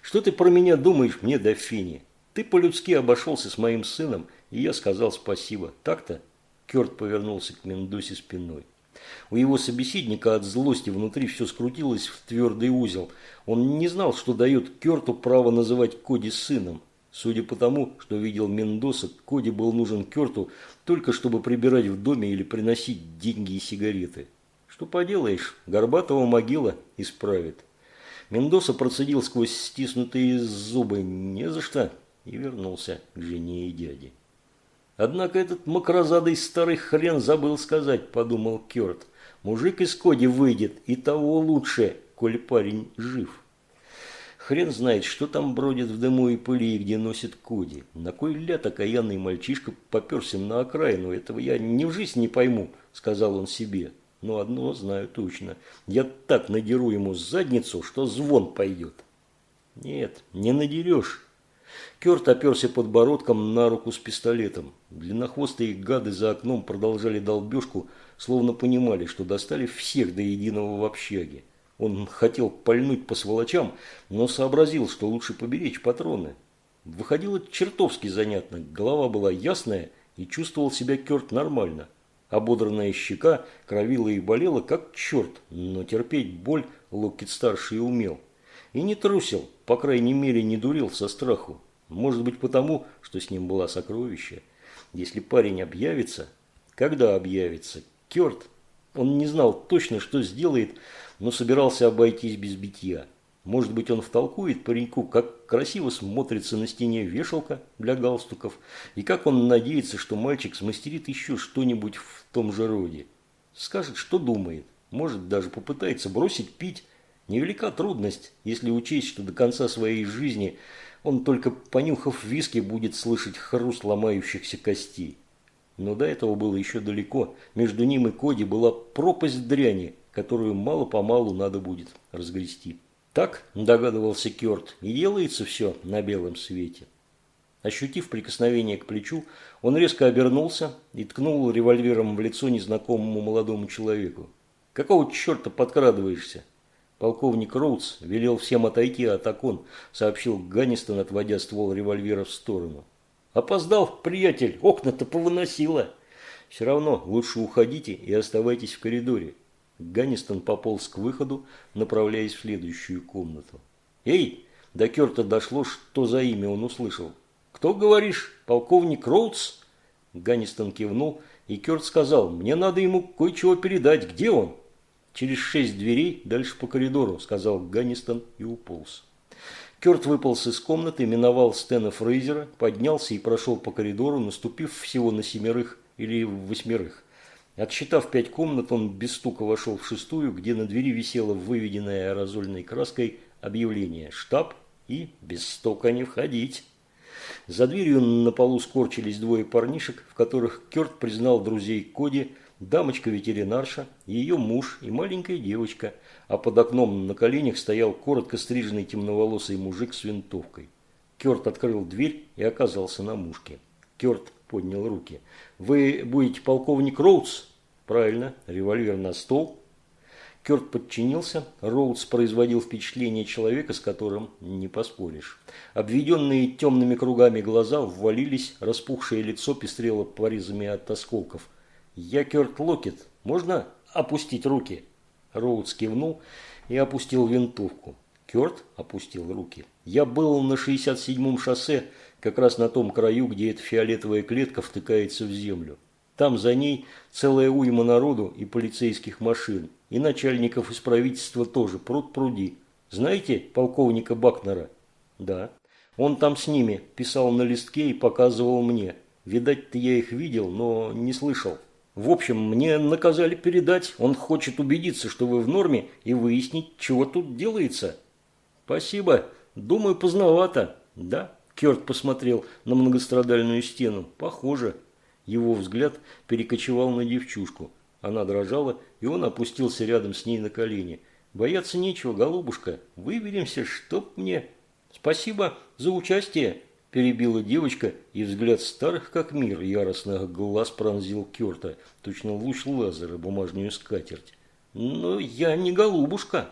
«Что ты про меня думаешь мне, Дофини? Ты по-людски обошелся с моим сыном, и я сказал спасибо. Так-то?» Керт повернулся к Мендосе спиной. У его собеседника от злости внутри все скрутилось в твердый узел. Он не знал, что дает Керту право называть Коди сыном. Судя по тому, что видел Мендоса, Коди был нужен Керту только чтобы прибирать в доме или приносить деньги и сигареты. Что поделаешь, Горбатого могила исправит. Мендоса процедил сквозь стиснутые зубы «не за что» и вернулся к жене и дяде. Однако этот макрозадый старый хрен забыл сказать, подумал Керт. Мужик из Коди выйдет, и того лучше, коль парень жив. Хрен знает, что там бродит в дыму и пыли, и где носит Коди. На кой ляд окаянный мальчишка поперся на окраину? Этого я ни в жизнь не пойму, сказал он себе. Но одно знаю точно. Я так надеру ему задницу, что звон пойдет. Нет, не надерешь. Керт оперся подбородком на руку с пистолетом. Длиннохвостые гады за окном продолжали долбежку, словно понимали, что достали всех до единого в общаге. Он хотел пальнуть по сволочам, но сообразил, что лучше поберечь патроны. Выходило чертовски занятно, голова была ясная и чувствовал себя Керт нормально. Ободранная щека кровила и болела, как черт, но терпеть боль Локкет-старший умел. И не трусил, по крайней мере не дурил со страху. Может быть потому, что с ним была сокровище. Если парень объявится, когда объявится, Керт, он не знал точно, что сделает, но собирался обойтись без битья. Может быть, он втолкует пареньку, как красиво смотрится на стене вешалка для галстуков, и как он надеется, что мальчик смастерит еще что-нибудь в том же роде. Скажет, что думает, может, даже попытается бросить пить. Невелика трудность, если учесть, что до конца своей жизни он только понюхав виски будет слышать хруст ломающихся костей. Но до этого было еще далеко. Между ним и Коди была пропасть дряни, которую мало-помалу надо будет разгрести. Так, догадывался Керт, и делается все на белом свете. Ощутив прикосновение к плечу, он резко обернулся и ткнул револьвером в лицо незнакомому молодому человеку. «Какого черта подкрадываешься?» Полковник Роудс велел всем отойти от окон, сообщил Ганнистон, отводя ствол револьвера в сторону. «Опоздал, приятель, окна-то повыносило!» «Все равно лучше уходите и оставайтесь в коридоре. Ганнистон пополз к выходу, направляясь в следующую комнату. «Эй!» До Керта дошло, что за имя он услышал. «Кто, говоришь? Полковник Роудс?» Ганнистон кивнул, и Керт сказал, «Мне надо ему кое-чего передать. Где он?» «Через шесть дверей дальше по коридору», – сказал Ганнистон и уполз. Керт выполз из комнаты, миновал Стена Фрейзера, поднялся и прошел по коридору, наступив всего на семерых или восьмерых. Отсчитав пять комнат, он без стука вошел в шестую, где на двери висело выведенное аэрозольной краской объявление «Штаб» и «Без стука не входить». За дверью на полу скорчились двое парнишек, в которых Керт признал друзей Коди, дамочка-ветеринарша, ее муж и маленькая девочка, а под окном на коленях стоял коротко стриженный темноволосый мужик с винтовкой. Керт открыл дверь и оказался на мушке. Керт поднял руки. «Вы будете полковник Роудс?» «Правильно. Револьвер на стол». Керт подчинился. Роудс производил впечатление человека, с которым не поспоришь. Обведенные темными кругами глаза ввалились, распухшее лицо пестрело порезами от осколков. «Я Керт Локет. Можно опустить руки?» Роудс кивнул и опустил винтовку. Керт опустил руки. «Я был на 67-м шоссе, как раз на том краю, где эта фиолетовая клетка втыкается в землю. Там за ней целая уйма народу и полицейских машин, и начальников из правительства тоже, пруд пруди. Знаете полковника Бакнера? Да. Он там с ними, писал на листке и показывал мне. Видать-то я их видел, но не слышал. В общем, мне наказали передать. Он хочет убедиться, что вы в норме, и выяснить, чего тут делается. Спасибо. Думаю, поздновато. Да. Керт посмотрел на многострадальную стену. Похоже. Его взгляд перекочевал на девчушку. Она дрожала, и он опустился рядом с ней на колени. «Бояться нечего, голубушка. Выберемся, чтоб мне...» «Спасибо за участие», – перебила девочка, и взгляд старых как мир яростных глаз пронзил Керта, точно луч лазера бумажную скатерть. «Но я не голубушка».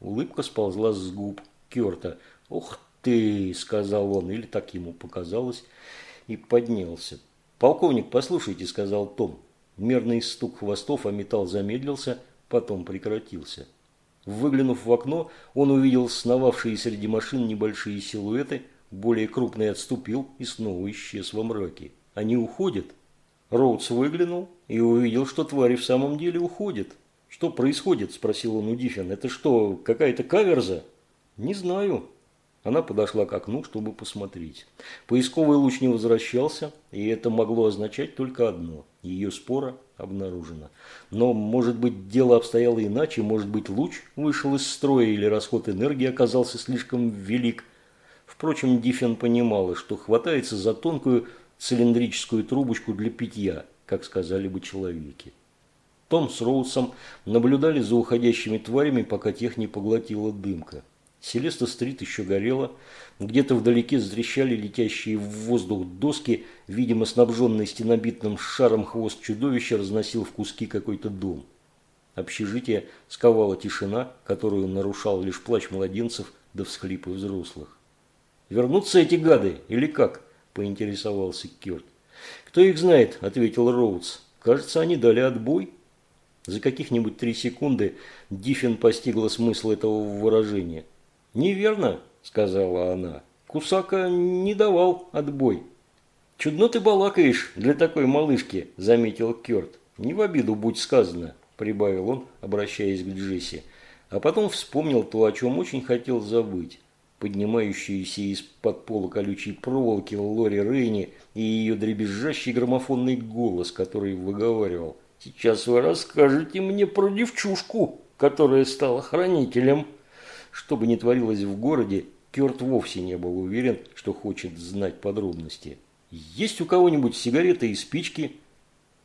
Улыбка сползла с губ Керта. «Ух ты!» – сказал он, или так ему показалось, и поднялся. «Полковник, послушайте», – сказал Том. Мерный стук хвостов, а металл замедлился, потом прекратился. Выглянув в окно, он увидел сновавшие среди машин небольшие силуэты, более крупный отступил и снова исчез во мраке. Они уходят. Роудс выглянул и увидел, что твари в самом деле уходят. «Что происходит?» – спросил он у Диффин. «Это что, какая-то каверза?» «Не знаю», она подошла к окну, чтобы посмотреть. Поисковый луч не возвращался, и это могло означать только одно – ее спора обнаружена. Но, может быть, дело обстояло иначе, может быть, луч вышел из строя или расход энергии оказался слишком велик. Впрочем, Диффин понимала, что хватается за тонкую цилиндрическую трубочку для питья, как сказали бы человеки. Том с Роудсом наблюдали за уходящими тварями, пока тех не поглотила дымка. Селеста-стрит еще горела. Где-то вдалеке затрещали летящие в воздух доски. Видимо, снабженный стенобитным шаром хвост чудовища разносил в куски какой-то дом. Общежитие сковала тишина, которую нарушал лишь плач младенцев да всхлипы взрослых. «Вернутся эти гады или как?» – поинтересовался Кёрт. «Кто их знает?» – ответил Роудс. «Кажется, они дали отбой». За каких-нибудь три секунды Диффин постигла смысл этого выражения – «Неверно», – сказала она. «Кусака не давал отбой». «Чудно ты балакаешь для такой малышки», – заметил Кёрт. «Не в обиду будь сказано», – прибавил он, обращаясь к Джесси. А потом вспомнил то, о чем очень хотел забыть. Поднимающиеся из-под пола колючей проволоки Лори Рейни и ее дребезжащий граммофонный голос, который выговаривал. «Сейчас вы расскажете мне про девчушку, которая стала хранителем». Что бы ни творилось в городе, Керт вовсе не был уверен, что хочет знать подробности. «Есть у кого-нибудь сигареты и спички?»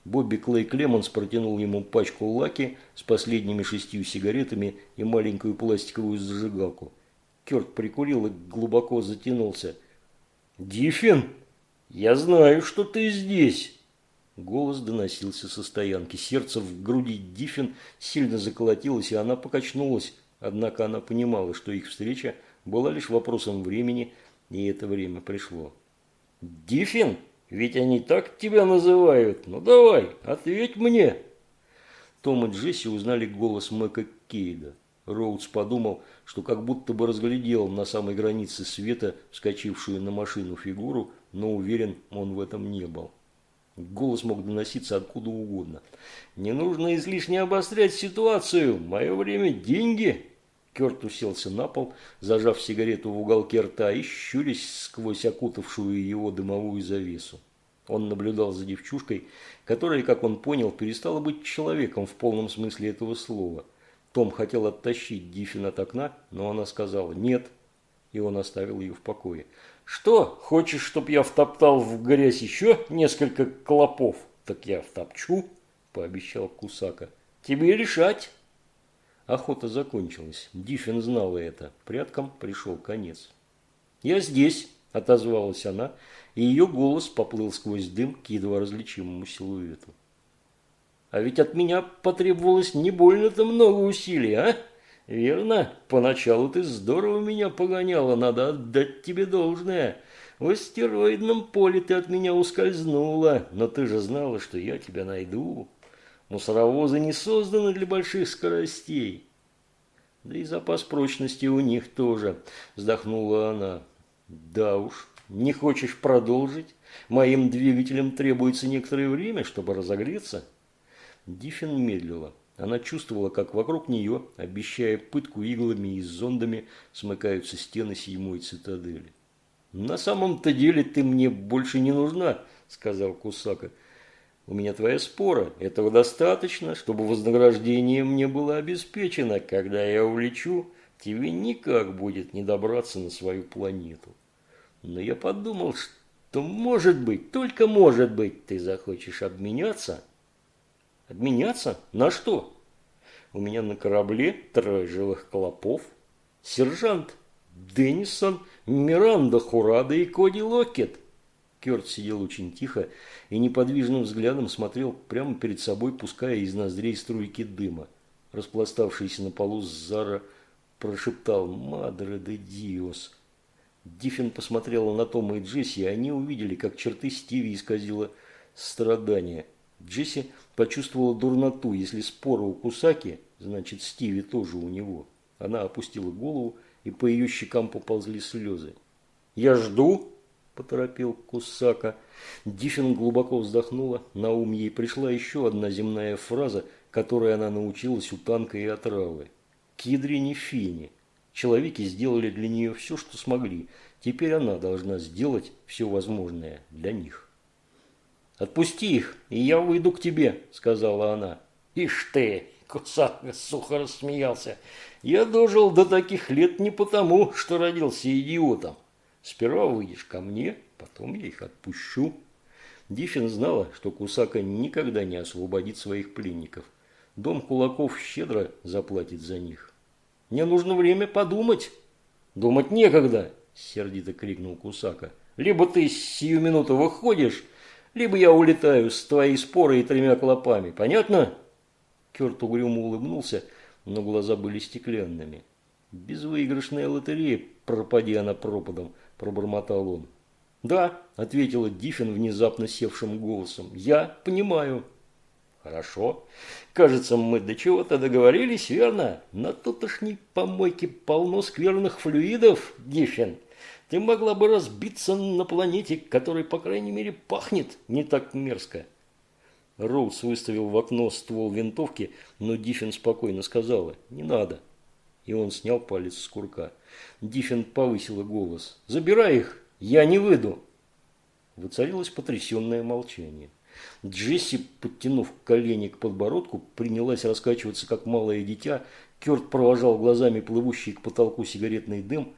Бобби Клей Клемонс протянул ему пачку лаки с последними шестью сигаретами и маленькую пластиковую зажигалку. Керт прикурил и глубоко затянулся. «Диффин, я знаю, что ты здесь!» Голос доносился со стоянки. Сердце в груди Диффин сильно заколотилось, и она покачнулась, Однако она понимала, что их встреча была лишь вопросом времени, и это время пришло. «Диффин, ведь они так тебя называют. Ну давай, ответь мне!» Том и Джесси узнали голос Мэка Кейда. Роудс подумал, что как будто бы разглядел на самой границе света вскочившую на машину фигуру, но уверен он в этом не был. Голос мог доноситься откуда угодно. «Не нужно излишне обострять ситуацию. Мое время – деньги!» Керт уселся на пол, зажав сигарету в уголке рта и щурясь сквозь окутавшую его дымовую завесу. Он наблюдал за девчушкой, которая, как он понял, перестала быть человеком в полном смысле этого слова. Том хотел оттащить Диффин от окна, но она сказала «нет», и он оставил ее в покое. «Что, хочешь, чтоб я втоптал в грязь еще несколько клопов?» «Так я втопчу», – пообещал Кусака. «Тебе решать». Охота закончилась. Диффин знала это. Пряткам пришел конец. «Я здесь», – отозвалась она, и ее голос поплыл сквозь дым к едва различимому силуэту. «А ведь от меня потребовалось не больно-то много усилий, а? Верно? Поначалу ты здорово меня погоняла, надо отдать тебе должное. В астероидном поле ты от меня ускользнула, но ты же знала, что я тебя найду. Мусоровозы не созданы для больших скоростей». Да и запас прочности у них тоже, вздохнула она. Да уж, не хочешь продолжить? Моим двигателям требуется некоторое время, чтобы разогреться. Диффин медлила. Она чувствовала, как вокруг нее, обещая пытку иглами и зондами, смыкаются стены седьмой цитадели. «На самом-то деле ты мне больше не нужна», – сказал Кусака. «У меня твоя спора. Этого достаточно, чтобы вознаграждение мне было обеспечено. Когда я улечу, тебе никак будет не добраться на свою планету». Но я подумал, что может быть, только может быть, ты захочешь обменяться. Обменяться? На что? У меня на корабле трое живых клопов, сержант Деннисон, Миранда Хурада и Коди Локет. Керт сидел очень тихо и неподвижным взглядом смотрел прямо перед собой, пуская из ноздрей струйки дыма. Распластавшийся на полу Зара прошептал «Мадре де Диос!» Диффин посмотрела на Тома и Джесси, и они увидели, как черты Стиви исказило страдание. Джесси почувствовала дурноту. Если спора у Кусаки, значит Стиви тоже у него. Она опустила голову, и по ее щекам поползли слезы. «Я жду», – поторопил Кусака. Диффин глубоко вздохнула. На ум ей пришла еще одна земная фраза, которой она научилась у танка и отравы. «Кидри фини». Человеки сделали для нее все, что смогли. Теперь она должна сделать все возможное для них. «Отпусти их, и я выйду к тебе», – сказала она. «Ишь ты!» – Кусака сухо рассмеялся. «Я дожил до таких лет не потому, что родился идиотом. Сперва выйдешь ко мне, потом я их отпущу». Диффин знала, что Кусака никогда не освободит своих пленников. Дом кулаков щедро заплатит за них. Мне нужно время подумать. Думать некогда, сердито крикнул Кусака. Либо ты сию минуту выходишь, либо я улетаю с твоей спорой и тремя клопами. Понятно? Керт угрюмо улыбнулся, но глаза были стеклянными. «Безвыигрышная лотерея, пропади она пропадом», – пробормотал он. «Да», – ответила Диффин внезапно севшим голосом, – «я понимаю». Хорошо. Кажется, мы до чего-то договорились, верно? На тутошней помойке полно скверных флюидов, Диффин. Ты могла бы разбиться на планете, которой, по крайней мере, пахнет не так мерзко. Роуз выставил в окно ствол винтовки, но Диффин спокойно сказала «Не надо». И он снял палец с курка. Диффин повысила голос «Забирай их, я не выйду». Воцарилось потрясенное молчание. Джесси, подтянув колени к подбородку, принялась раскачиваться, как малое дитя. Керт провожал глазами плывущий к потолку сигаретный дым.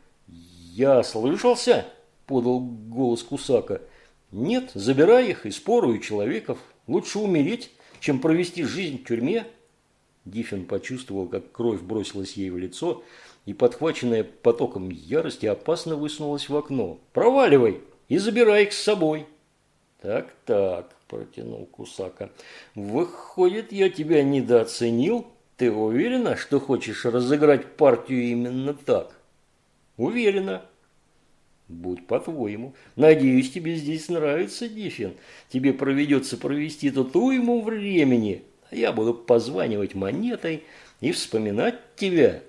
«Я слышался?» – подал голос Кусака. «Нет, забирай их и спорую человеков. Лучше умереть, чем провести жизнь в тюрьме». Диффин почувствовал, как кровь бросилась ей в лицо, и, подхваченная потоком ярости, опасно высунулась в окно. «Проваливай и забирай их с собой!» «Так-так», – протянул Кусака. «Выходит, я тебя недооценил? Ты уверена, что хочешь разыграть партию именно так?» «Уверена». «Будь по-твоему. Надеюсь, тебе здесь нравится, Диффин. Тебе проведется провести тут уйму времени, а я буду позванивать монетой и вспоминать тебя».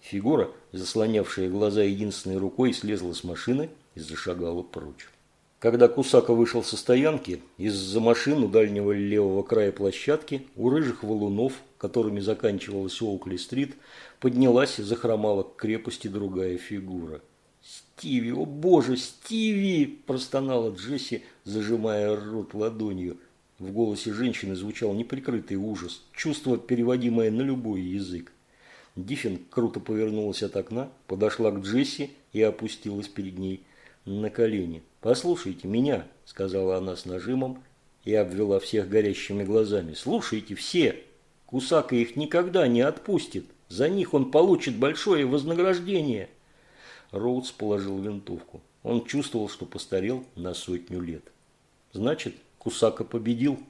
Фигура, заслонявшая глаза единственной рукой, слезла с машины и зашагала прочь. Когда Кусака вышел со стоянки, из-за машин у дальнего левого края площадки, у рыжих валунов, которыми заканчивалась Оукли-стрит, поднялась и захромала к крепости другая фигура. «Стиви, о боже, Стиви!» – простонала Джесси, зажимая рот ладонью. В голосе женщины звучал неприкрытый ужас, чувство, переводимое на любой язык. Диффин круто повернулась от окна, подошла к Джесси и опустилась перед ней на колени. «Послушайте меня», – сказала она с нажимом и обвела всех горящими глазами. «Слушайте все! Кусака их никогда не отпустит. За них он получит большое вознаграждение». Роудс положил винтовку. Он чувствовал, что постарел на сотню лет. «Значит, Кусака победил?»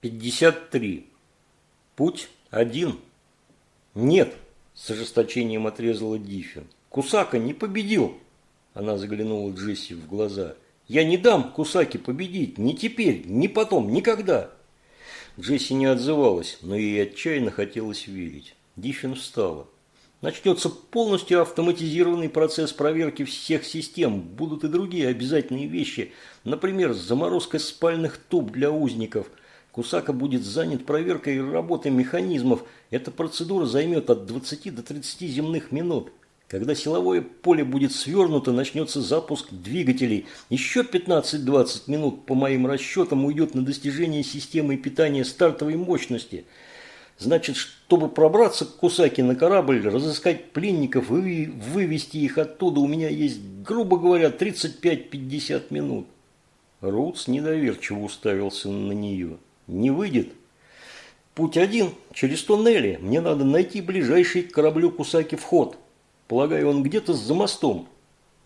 53. Путь один. Нет, с ожесточением отрезала Диффин. Кусака не победил. Она заглянула Джесси в глаза. Я не дам Кусаке победить. Ни теперь, ни потом, никогда. Джесси не отзывалась, но ей отчаянно хотелось верить. Диффин встала. Начнется полностью автоматизированный процесс проверки всех систем. Будут и другие обязательные вещи. Например, заморозка спальных туб для узников – Кусака будет занят проверкой работы механизмов. Эта процедура займет от 20 до 30 земных минут. Когда силовое поле будет свернуто, начнется запуск двигателей. Еще 15-20 минут, по моим расчетам, уйдет на достижение системы питания стартовой мощности. Значит, чтобы пробраться к Кусаке на корабль, разыскать пленников и вывести их оттуда, у меня есть, грубо говоря, 35-50 минут. Роудс недоверчиво уставился на нее. Не выйдет. Путь один, через туннели. Мне надо найти ближайший к кораблю Кусаки вход. Полагаю, он где-то за мостом.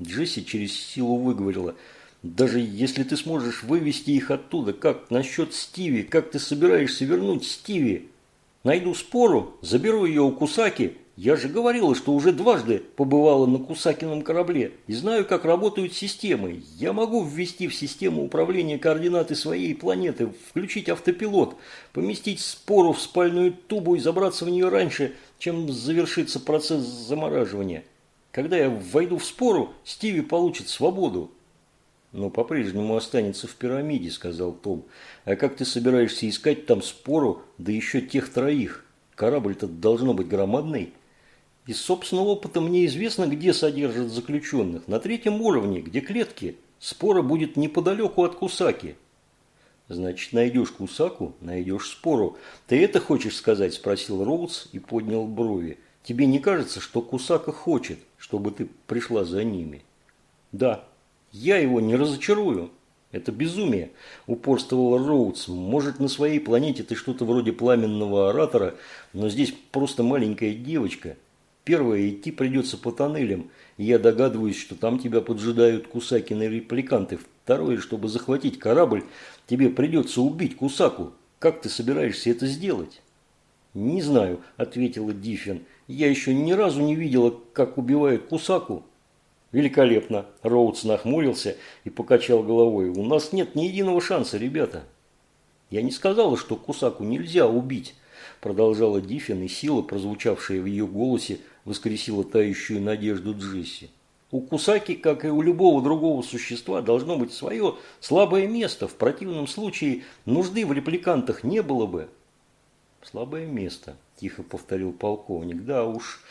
Джесси через силу выговорила. Даже если ты сможешь вывести их оттуда, как насчет Стиви? Как ты собираешься вернуть Стиви? Найду спору, заберу ее у Кусаки я же говорила, что уже дважды побывала на Кусакином корабле и знаю, как работают системы. Я могу ввести в систему управления координаты своей планеты, включить автопилот, поместить спору в спальную тубу и забраться в нее раньше, чем завершится процесс замораживания. Когда я войду в спору, Стиви получит свободу. «Но по-прежнему останется в пирамиде», – сказал Том. «А как ты собираешься искать там спору, да еще тех троих? Корабль-то должно быть громадный». Из собственного опыта мне известно, где содержат заключенных. На третьем уровне, где клетки. Спора будет неподалеку от Кусаки. Значит, найдешь Кусаку, найдешь спору. Ты это хочешь сказать? Спросил Роудс и поднял брови. Тебе не кажется, что Кусака хочет, чтобы ты пришла за ними? Да. Я его не разочарую. Это безумие, упорствовал Роудс. Может, на своей планете ты что-то вроде пламенного оратора, но здесь просто маленькая девочка – Первое, идти придется по тоннелям, я догадываюсь, что там тебя поджидают Кусакины репликанты. Второе, чтобы захватить корабль, тебе придется убить Кусаку. Как ты собираешься это сделать? «Не знаю», – ответила Диффин. «Я еще ни разу не видела, как убивают Кусаку». «Великолепно!» – Роудс нахмурился и покачал головой. «У нас нет ни единого шанса, ребята». «Я не сказала, что Кусаку нельзя убить», – продолжала Диффин, и сила, прозвучавшая в ее голосе, – воскресила тающую надежду Джесси. У Кусаки, как и у любого другого существа, должно быть свое слабое место. В противном случае нужды в репликантах не было бы. Слабое место, тихо повторил полковник. Да уж,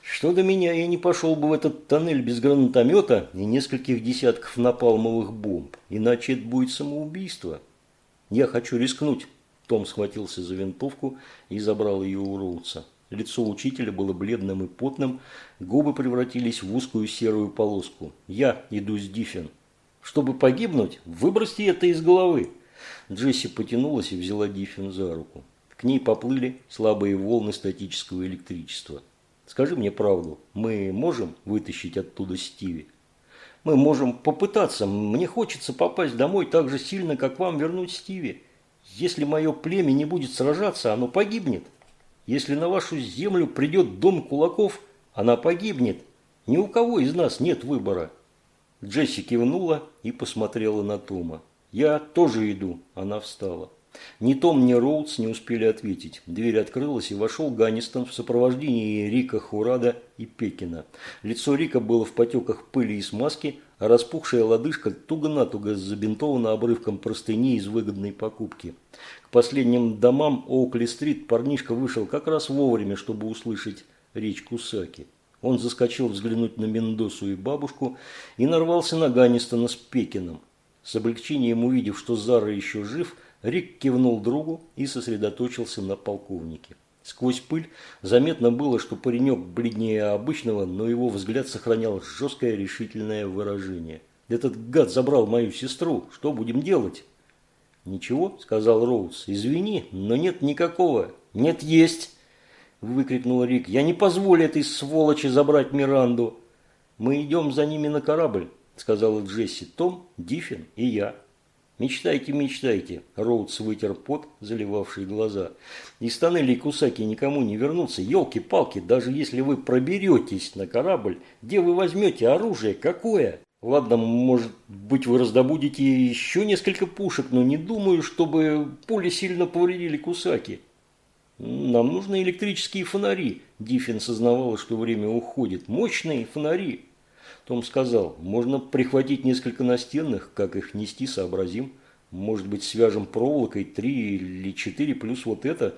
что до меня, я не пошел бы в этот тоннель без гранатомета и нескольких десятков напалмовых бомб. Иначе это будет самоубийство. Я хочу рискнуть. Том схватился за винтовку и забрал ее у Роудса. Лицо учителя было бледным и потным, губы превратились в узкую серую полоску. «Я иду с Диффин». «Чтобы погибнуть, выбросьте это из головы». Джесси потянулась и взяла Диффин за руку. К ней поплыли слабые волны статического электричества. «Скажи мне правду, мы можем вытащить оттуда Стиви?» «Мы можем попытаться. Мне хочется попасть домой так же сильно, как вам вернуть Стиви. Если мое племя не будет сражаться, оно погибнет». Если на вашу землю придет дом кулаков, она погибнет. Ни у кого из нас нет выбора». Джесси кивнула и посмотрела на Тома. «Я тоже иду», – она встала. Ни Том, ни Роудс не успели ответить. Дверь открылась, и вошел Ганнистон в сопровождении Рика Хурада и Пекина. Лицо Рика было в потеках пыли и смазки, а распухшая лодыжка туго-натуго забинтована обрывком простыни из выгодной покупки. К последним домам Оукли-стрит парнишка вышел как раз вовремя, чтобы услышать речь Кусаки. Он заскочил взглянуть на Мендосу и бабушку и нарвался на Ганнистона с Пекином. С облегчением увидев, что Зара еще жив, Рик кивнул другу и сосредоточился на полковнике. Сквозь пыль заметно было, что паренек бледнее обычного, но его взгляд сохранял жесткое решительное выражение. «Этот гад забрал мою сестру. Что будем делать?» «Ничего», – сказал Роуз. «Извини, но нет никакого». «Нет, есть!» – выкрикнул Рик. «Я не позволю этой сволочи забрать Миранду!» «Мы идем за ними на корабль», – сказала Джесси, Том, Диффин и я. «Мечтайте, мечтайте!» – Роудс вытер пот, заливавший глаза. «Из тоннелей Кусаки никому не вернуться. Елки-палки, даже если вы проберетесь на корабль, где вы возьмете оружие? Какое?» Ладно, может быть, вы раздобудете еще несколько пушек, но не думаю, чтобы пули сильно повредили Кусаки. Нам нужны электрические фонари. Диффин сознавала, что время уходит. Мощные фонари. Том сказал, можно прихватить несколько настенных, как их нести, сообразим. Может быть, свяжем проволокой три или четыре, плюс вот это.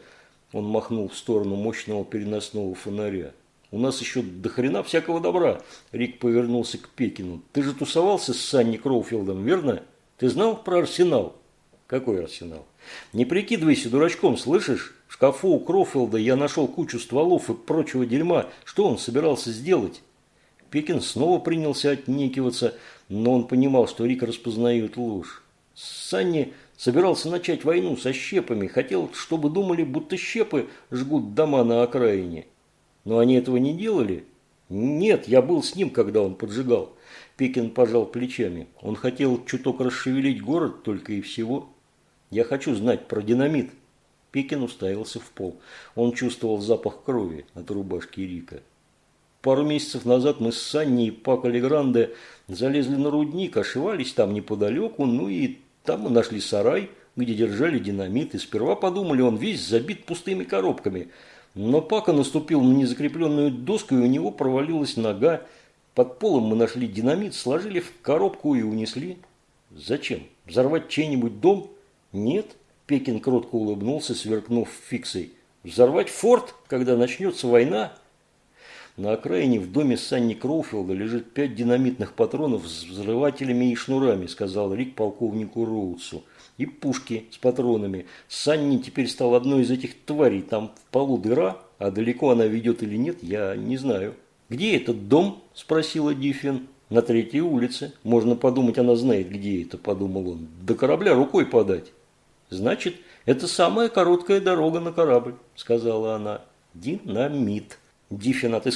Он махнул в сторону мощного переносного фонаря. У нас еще до хрена всякого добра. Рик повернулся к Пекину. Ты же тусовался с Санни Кроуфилдом, верно? Ты знал про арсенал? Какой арсенал? Не прикидывайся дурачком, слышишь? В шкафу у Кроуфилда я нашел кучу стволов и прочего дерьма. Что он собирался сделать? Пекин снова принялся отнекиваться, но он понимал, что Рик распознает ложь. Санни собирался начать войну со щепами, хотел, чтобы думали, будто щепы жгут дома на окраине. Но они этого не делали? Нет, я был с ним, когда он поджигал. Пекин пожал плечами. Он хотел чуток расшевелить город только и всего. Я хочу знать про динамит. Пекин уставился в пол. Он чувствовал запах крови от рубашки Рика. Пару месяцев назад мы с Санни и Пако Легранде залезли на рудник, ошивались там неподалеку, ну и там мы нашли сарай, где держали динамит, и сперва подумали, он весь забит пустыми коробками – но Пака наступил на незакрепленную доску, и у него провалилась нога. Под полом мы нашли динамит, сложили в коробку и унесли. Зачем? Взорвать чей-нибудь дом? Нет. Пекин кротко улыбнулся, сверкнув фиксой. Взорвать форт, когда начнется война? На окраине в доме Санни Кроуфилда лежит пять динамитных патронов с взрывателями и шнурами, сказал Рик полковнику Роудсу и пушки с патронами. Санни теперь стал одной из этих тварей. Там в полу дыра, а далеко она ведет или нет, я не знаю. «Где этот дом?» – спросила Диффин. «На третьей улице. Можно подумать, она знает, где это», – подумал он. «До корабля рукой подать». «Значит, это самая короткая дорога на корабль», – сказала она. «Динамит». Диффин отыскал